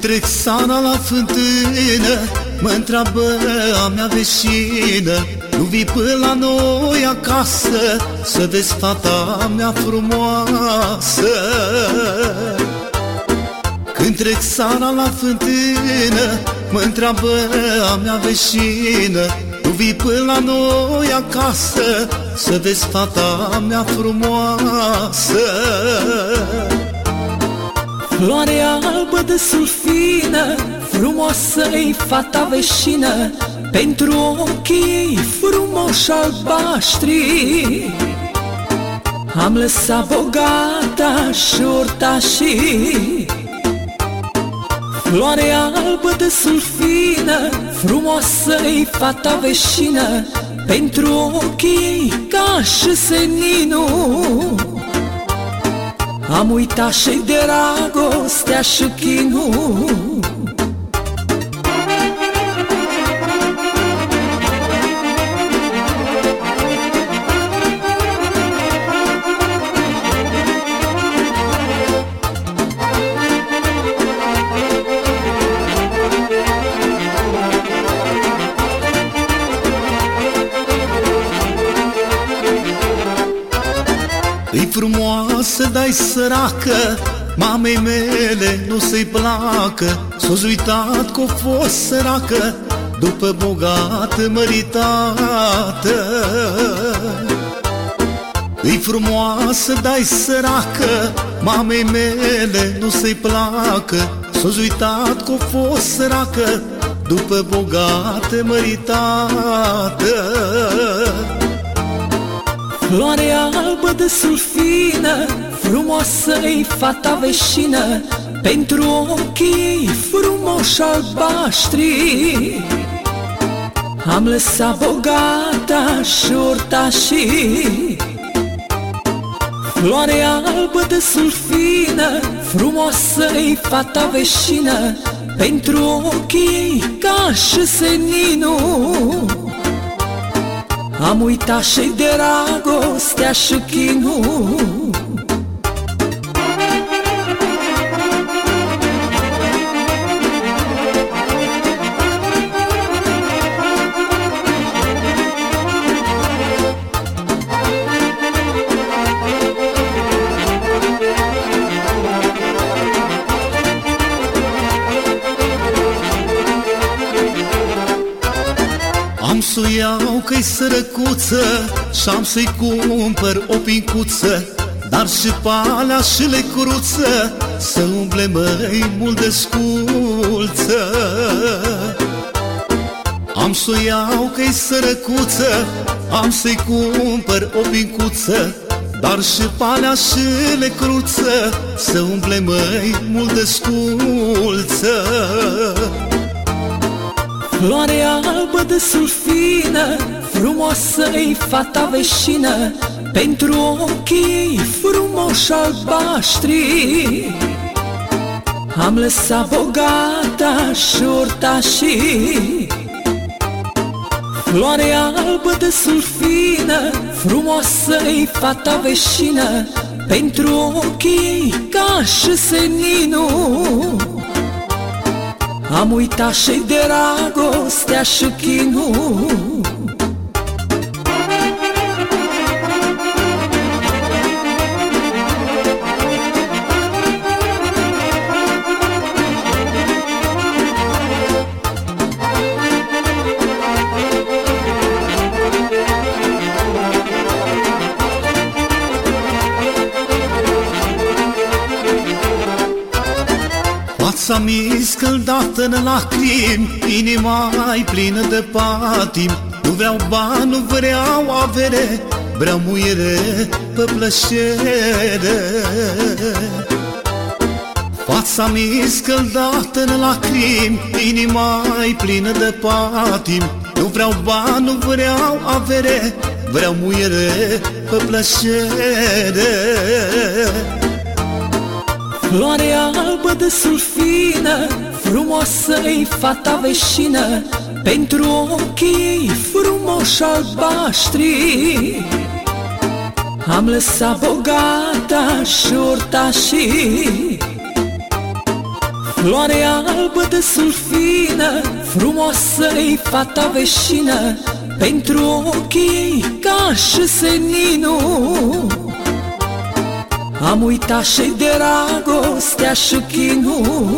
trec sana la fântână Mă întreabă a mea veșină Nu vii până la noi acasă Să vezi fata mea frumoasă? Când trec sana la fântână Mă întreabă a mea veșină Nu vii până la noi acasă Să vezi fata mea frumoasă Floare albă de sulfină Frumoasă-i fata veșină. Pentru ochii ei frumoși albaștri. Am lăsat bogata și urtașii Floare albă de sulfină Frumoasă-i fata veșină. Pentru ochii ei ca și seninul am uitat și de dragostea și chinul Îi frumoasă, dai săracă Mamei mele nu se-i placă. S-o uitat că-o fost săracă După bogată măritată. Îi frumoasă, dai săracă Mamei mele nu se-i placă. S-o uitat că-o fost săracă După bogată măritată Floare albă de sulfină Frumoasă-i fata veșină. Pentru ochii ei frumoși albaștri Am lăsat bogata și urtașii Floare albă de sulfină Frumoasă-i fata veșină. Pentru ochii ei ca și seninul am uitat și de dragostea și chinul Am să iau că-i sărăcuță Și-am să-i cumpăr o pincuță Dar și palea și lecruță Să umble măi mult de sculță. Am să iau că-i sărăcuță Am să-i cumpăr o pincuță dar și palea și lecruță Să umble măi mult de sculță Floare albă de sulfină Frumoasă-i fata veșină. Pentru ochii ei frumoși albaștri. Am lăsat bogata și urtașii Floare albă de sulfină Frumoasă-i fata veșină. Pentru ochii ei ca și seninul am uitat și de dragostea și chinul Fața mi scăldată în lacrimi Inima ai plină de patim. Nu vreau bani, nu vreau avere Vreau muiere pe plăcere. Fața mi scăldată în lacrimi Inima ai plină de patim. Nu vreau bani, nu vreau avere Vreau muiere pe plăcere Floare albă de sulfină Frumoasă-i fata veșină. Pentru ochii ei frumoși albaștri. Am lăsat bogata și urtașii Floare albă de sulfină Frumoasă-i fata veșină. Pentru ochii ei ca și seninul Am uitat și de dragostea și chinul